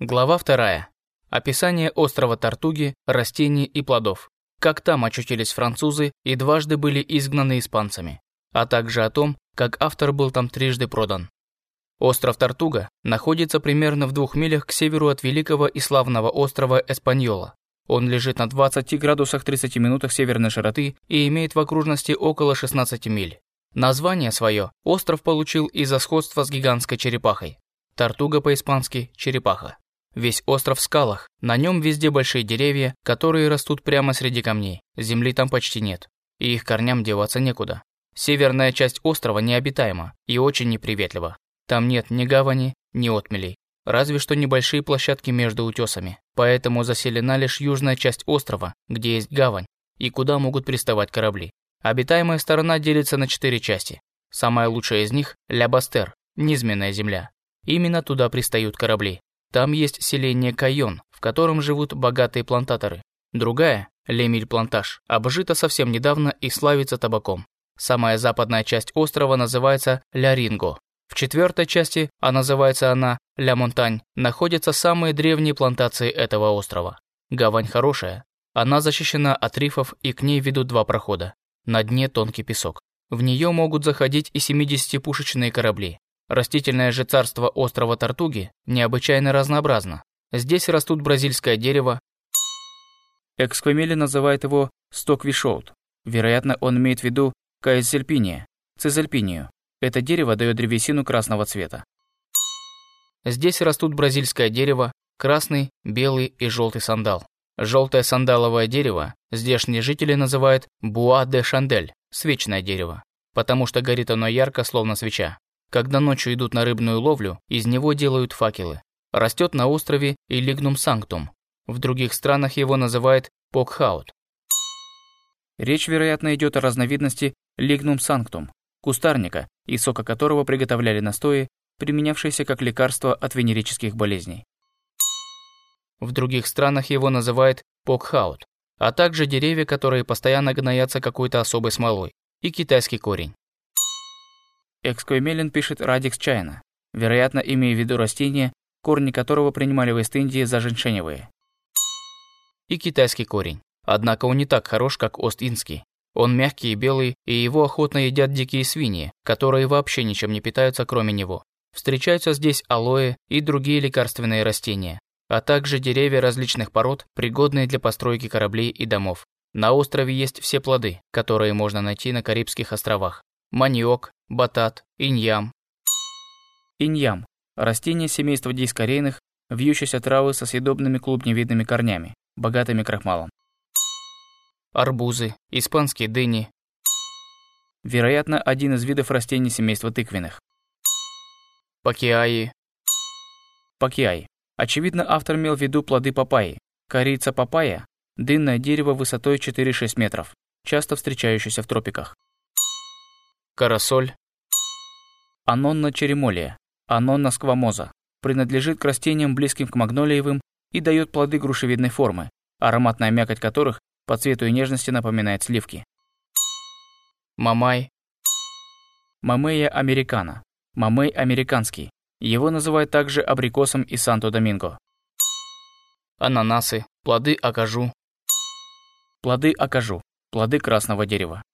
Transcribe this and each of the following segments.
Глава 2. Описание острова Тартуги, растений и плодов. Как там очутились французы и дважды были изгнаны испанцами. А также о том, как автор был там трижды продан. Остров Тартуга находится примерно в двух милях к северу от великого и славного острова Эспаньола. Он лежит на 20 градусах 30 минутах северной широты и имеет в окружности около 16 миль. Название свое остров получил из-за сходства с гигантской черепахой. Тартуга по-испански – черепаха. Весь остров в скалах, на нем везде большие деревья, которые растут прямо среди камней, земли там почти нет, и их корням деваться некуда. Северная часть острова необитаема и очень неприветлива. Там нет ни гавани, ни отмелей, разве что небольшие площадки между утесами. Поэтому заселена лишь южная часть острова, где есть гавань, и куда могут приставать корабли. Обитаемая сторона делится на четыре части. Самая лучшая из них – Ля-Бастер, низменная земля. Именно туда пристают корабли. Там есть селение Кайон, в котором живут богатые плантаторы. Другая, Лемиль-Плантаж, обжита совсем недавно и славится табаком. Самая западная часть острова называется Ля-Ринго. В четвертой части, а называется она Ля-Монтань, находятся самые древние плантации этого острова. Гавань хорошая. Она защищена от рифов и к ней ведут два прохода. На дне тонкий песок. В нее могут заходить и 70-пушечные корабли. Растительное же царство острова Тартуги необычайно разнообразно. Здесь растут бразильское дерево. Эксквемели называет его стоквишоут. Вероятно, он имеет в виду каэцельпиния, цезальпинию. Это дерево дает древесину красного цвета. Здесь растут бразильское дерево, красный, белый и желтый сандал. Желтое сандаловое дерево здешние жители называют буа де шандель, свечное дерево, потому что горит оно ярко, словно свеча. Когда ночью идут на рыбную ловлю, из него делают факелы. Растет на острове и лигнум санктум. В других странах его называют покхаут. Речь, вероятно, идет о разновидности лигнум санктум, кустарника, из сока которого приготовляли настои, применявшиеся как лекарство от венерических болезней. В других странах его называют покхаут, а также деревья, которые постоянно гноятся какой-то особой смолой, и китайский корень. Эксквемелин пишет радикс чайна, вероятно, имея в виду растение, корни которого принимали в Эст-Индии за женьшеневые. И китайский корень. Однако он не так хорош, как ост-индский. Он мягкий и белый, и его охотно едят дикие свиньи, которые вообще ничем не питаются, кроме него. Встречаются здесь алоэ и другие лекарственные растения, а также деревья различных пород, пригодные для постройки кораблей и домов. На острове есть все плоды, которые можно найти на Карибских островах маниок, батат, иньям. Иньям – растение семейства дискорейных, вьющейся травы со съедобными клубневидными корнями, богатыми крахмалом. Арбузы, испанские дыни. Вероятно, один из видов растений семейства тыквенных. Пакиаи. Пакиай. Очевидно, автор имел в виду плоды папайи. Корица папайя – дынное дерево высотой 4-6 метров, часто встречающееся в тропиках. Карасоль. Анонна черемолия, Анонна сквамоза. Принадлежит к растениям, близким к магнолиевым, и дает плоды грушевидной формы, ароматная мякоть которых по цвету и нежности напоминает сливки. Мамай. Мамея американо. Мамей американский. Его называют также абрикосом и Санто-Доминго. Ананасы, плоды акажу. Плоды акажу, плоды красного дерева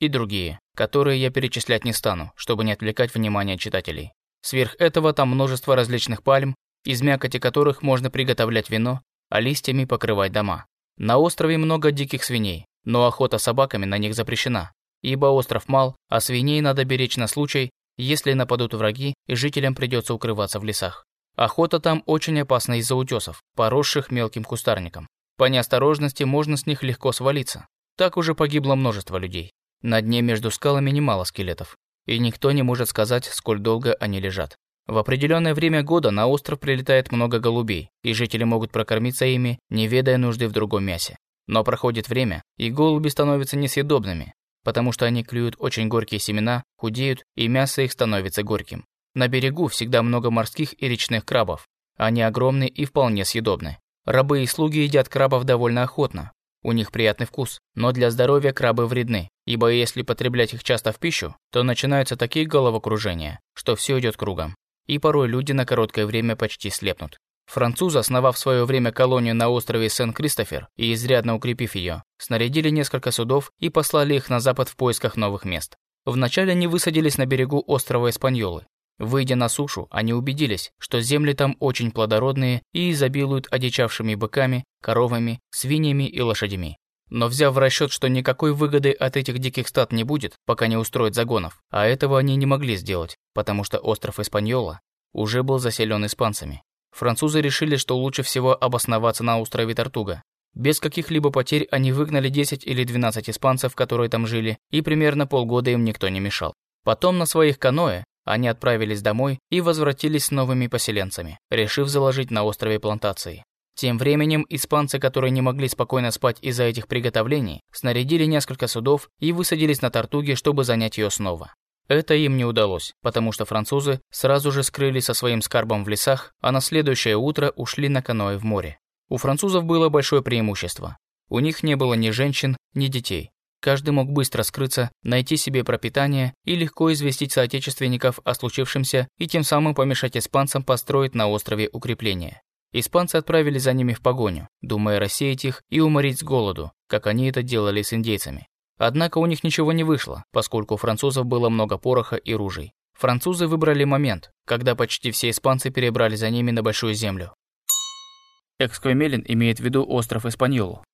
и другие, которые я перечислять не стану, чтобы не отвлекать внимание читателей. Сверх этого там множество различных пальм, из мякоти которых можно приготовлять вино, а листьями покрывать дома. На острове много диких свиней, но охота собаками на них запрещена, ибо остров мал, а свиней надо беречь на случай, если нападут враги и жителям придется укрываться в лесах. Охота там очень опасна из-за утесов, поросших мелким кустарником. По неосторожности можно с них легко свалиться. Так уже погибло множество людей. На дне между скалами немало скелетов, и никто не может сказать, сколь долго они лежат. В определенное время года на остров прилетает много голубей, и жители могут прокормиться ими, не ведая нужды в другом мясе. Но проходит время, и голуби становятся несъедобными, потому что они клюют очень горькие семена, худеют, и мясо их становится горьким. На берегу всегда много морских и речных крабов. Они огромны и вполне съедобны. Рабы и слуги едят крабов довольно охотно, у них приятный вкус, но для здоровья крабы вредны, ибо если потреблять их часто в пищу, то начинаются такие головокружения, что все идет кругом. и порой люди на короткое время почти слепнут. Французы, основав в свое время колонию на острове Сен-Кристофер и изрядно укрепив ее, снарядили несколько судов и послали их на запад в поисках новых мест. Вначале они высадились на берегу острова Испаньолы. Выйдя на сушу, они убедились, что земли там очень плодородные и изобилуют одичавшими быками, коровами, свиньями и лошадьми. Но взяв в расчет, что никакой выгоды от этих диких стад не будет, пока не устроят загонов, а этого они не могли сделать, потому что остров Испаньола уже был заселен испанцами. Французы решили, что лучше всего обосноваться на острове Тартуга. Без каких-либо потерь они выгнали 10 или 12 испанцев, которые там жили, и примерно полгода им никто не мешал. Потом на своих каноэ они отправились домой и возвратились с новыми поселенцами, решив заложить на острове плантации. Тем временем испанцы, которые не могли спокойно спать из-за этих приготовлений, снарядили несколько судов и высадились на Тартуге, чтобы занять ее снова. Это им не удалось, потому что французы сразу же скрылись со своим скарбом в лесах, а на следующее утро ушли на каноэ в море. У французов было большое преимущество. У них не было ни женщин, ни детей. Каждый мог быстро скрыться, найти себе пропитание и легко известить соотечественников о случившемся и тем самым помешать испанцам построить на острове укрепления. Испанцы отправили за ними в погоню, думая рассеять их и уморить с голоду, как они это делали с индейцами. Однако у них ничего не вышло, поскольку у французов было много пороха и ружей. Французы выбрали момент, когда почти все испанцы перебрали за ними на Большую Землю. Эксквемелин имеет в виду остров Испаньолу.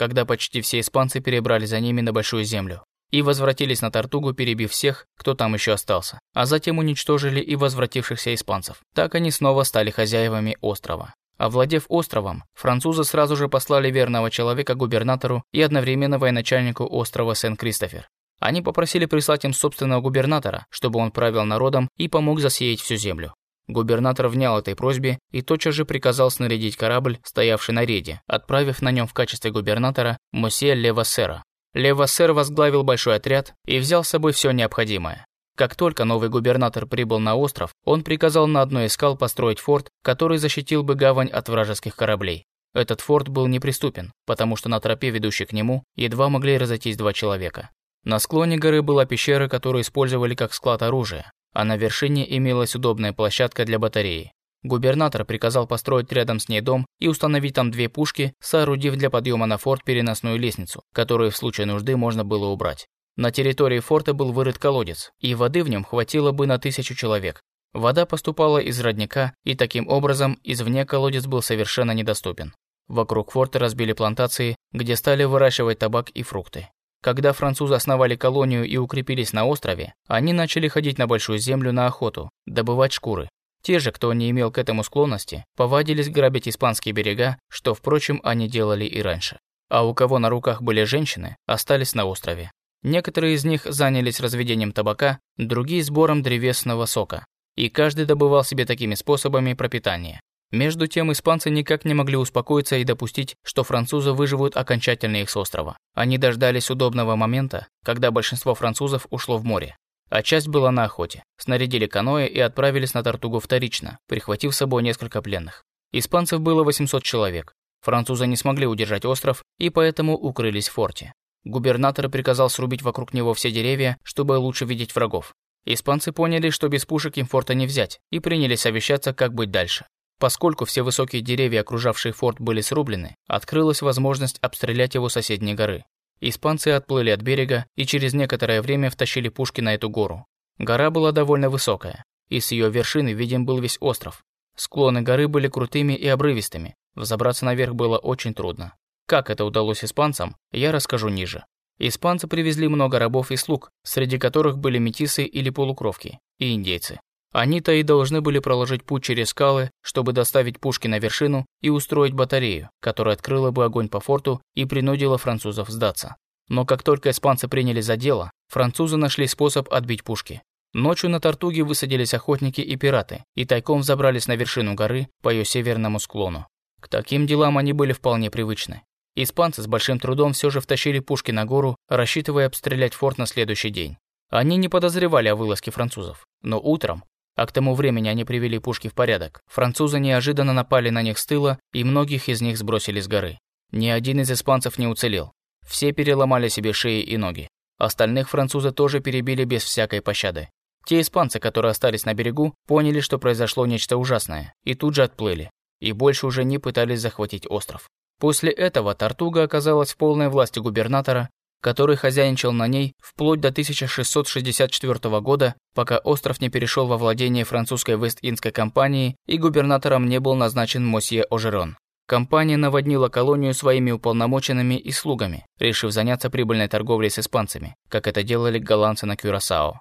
Когда почти все испанцы перебрали за ними на Большую Землю и возвратились на Тартугу, перебив всех, кто там еще остался, а затем уничтожили и возвратившихся испанцев. Так они снова стали хозяевами острова. Овладев островом, французы сразу же послали верного человека губернатору и одновременно военачальнику острова Сен-Кристофер. Они попросили прислать им собственного губернатора, чтобы он правил народом и помог засеять всю землю. Губернатор внял этой просьбе и тотчас же приказал снарядить корабль, стоявший на рейде, отправив на нем в качестве губернатора Мосье Левассера. Левассер возглавил большой отряд и взял с собой все необходимое. Как только новый губернатор прибыл на остров, он приказал на одной из скал построить форт, который защитил бы гавань от вражеских кораблей. Этот форт был неприступен, потому что на тропе, ведущей к нему, едва могли разойтись два человека. На склоне горы была пещера, которую использовали как склад оружия, а на вершине имелась удобная площадка для батареи. Губернатор приказал построить рядом с ней дом и установить там две пушки, соорудив для подъема на форт переносную лестницу, которую в случае нужды можно было убрать. На территории форта был вырыт колодец, и воды в нем хватило бы на тысячу человек. Вода поступала из родника, и таким образом извне колодец был совершенно недоступен. Вокруг форта разбили плантации, где стали выращивать табак и фрукты. Когда французы основали колонию и укрепились на острове, они начали ходить на большую землю на охоту, добывать шкуры. Те же, кто не имел к этому склонности, повадились грабить испанские берега, что, впрочем, они делали и раньше. А у кого на руках были женщины, остались на острове. Некоторые из них занялись разведением табака, другие – сбором древесного сока. И каждый добывал себе такими способами пропитания. Между тем, испанцы никак не могли успокоиться и допустить, что французы выживут окончательно их с острова. Они дождались удобного момента, когда большинство французов ушло в море. А часть была на охоте. Снарядили каноэ и отправились на Тартугу вторично, прихватив с собой несколько пленных. Испанцев было 800 человек. Французы не смогли удержать остров и поэтому укрылись в форте. Губернатор приказал срубить вокруг него все деревья, чтобы лучше видеть врагов. Испанцы поняли, что без пушек им форта не взять, и принялись совещаться, как быть дальше. Поскольку все высокие деревья, окружавшие форт, были срублены, открылась возможность обстрелять его соседние горы. Испанцы отплыли от берега и через некоторое время втащили пушки на эту гору. Гора была довольно высокая, и с ее вершины виден был весь остров. Склоны горы были крутыми и обрывистыми, взобраться наверх было очень трудно. Как это удалось испанцам, я расскажу ниже. Испанцы привезли много рабов и слуг, среди которых были метисы или полукровки, и индейцы. Они-то и должны были проложить путь через скалы, чтобы доставить пушки на вершину и устроить батарею, которая открыла бы огонь по форту и принудила французов сдаться. Но как только испанцы приняли за дело, французы нашли способ отбить пушки. Ночью на Тартуге высадились охотники и пираты, и тайком забрались на вершину горы по ее северному склону. К таким делам они были вполне привычны. Испанцы с большим трудом все же втащили пушки на гору, рассчитывая обстрелять форт на следующий день. Они не подозревали о вылазке французов, но утром, а к тому времени они привели пушки в порядок, французы неожиданно напали на них с тыла и многих из них сбросили с горы. Ни один из испанцев не уцелел. Все переломали себе шеи и ноги. Остальных французы тоже перебили без всякой пощады. Те испанцы, которые остались на берегу, поняли, что произошло нечто ужасное, и тут же отплыли, и больше уже не пытались захватить остров. После этого Тартуга оказалась в полной власти губернатора, который хозяйничал на ней вплоть до 1664 года, пока остров не перешел во владение французской Вест-Индской компании и губернатором не был назначен Мосье Ожерон. Компания наводнила колонию своими уполномоченными и слугами, решив заняться прибыльной торговлей с испанцами, как это делали голландцы на Кюрасао.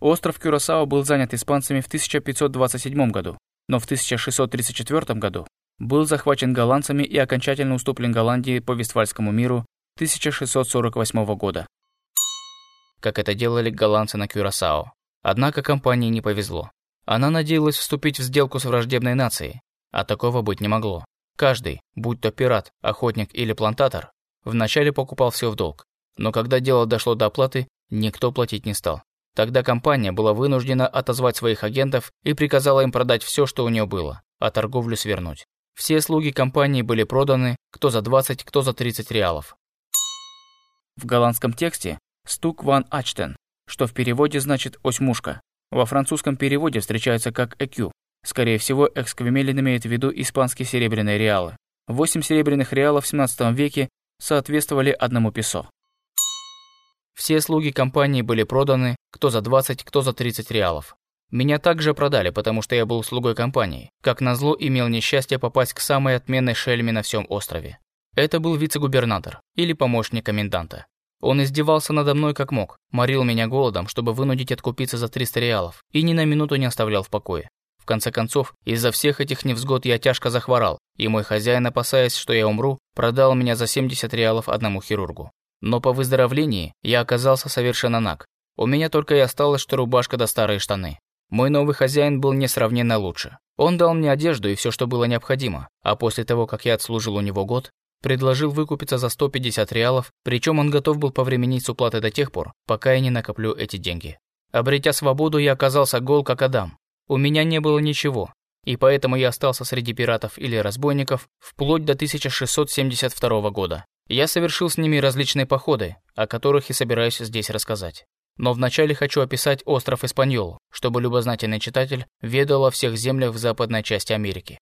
Остров Кюрасао был занят испанцами в 1527 году, но в 1634 году был захвачен голландцами и окончательно уступлен Голландии по Вестфальскому миру 1648 года, как это делали голландцы на Кюрасао. Однако компании не повезло. Она надеялась вступить в сделку с враждебной нацией, а такого быть не могло. Каждый, будь то пират, охотник или плантатор, вначале покупал все в долг. Но когда дело дошло до оплаты, никто платить не стал. Тогда компания была вынуждена отозвать своих агентов и приказала им продать все, что у нее было, а торговлю свернуть. Все слуги компании были проданы, кто за 20, кто за 30 реалов. В голландском тексте «стук ван ачтен», что в переводе значит «осьмушка». Во французском переводе встречается как «экю», Скорее всего, эксквемелин имеет в виду испанские серебряные реалы. Восемь серебряных реалов в 17 веке соответствовали одному песо. Все слуги компании были проданы, кто за 20, кто за 30 реалов. Меня также продали, потому что я был слугой компании. Как назло, имел несчастье попасть к самой отменной шельме на всем острове. Это был вице-губернатор или помощник коменданта. Он издевался надо мной как мог, морил меня голодом, чтобы вынудить откупиться за 300 реалов, и ни на минуту не оставлял в покое. В конце концов, из-за всех этих невзгод я тяжко захворал, и мой хозяин, опасаясь, что я умру, продал меня за 70 реалов одному хирургу. Но по выздоровлении я оказался совершенно наг. У меня только и осталось, что рубашка да старые штаны. Мой новый хозяин был несравненно лучше. Он дал мне одежду и все, что было необходимо, а после того, как я отслужил у него год, предложил выкупиться за 150 реалов, причем он готов был повременить с уплатой до тех пор, пока я не накоплю эти деньги. Обретя свободу, я оказался гол как Адам, у меня не было ничего, и поэтому я остался среди пиратов или разбойников вплоть до 1672 года. Я совершил с ними различные походы, о которых и собираюсь здесь рассказать. Но вначале хочу описать остров Испаньол, чтобы любознательный читатель ведал о всех землях в западной части Америки.